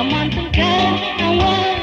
I'm on some kind of